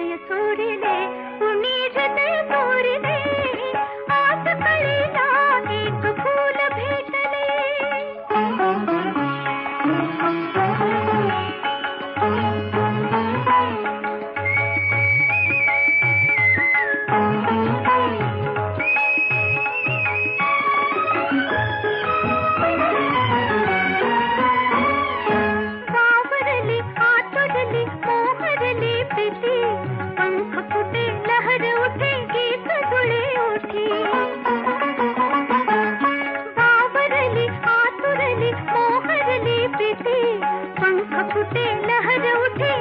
ഹൃദയ സൂര്യനെ ഉണി उठे नहर उठे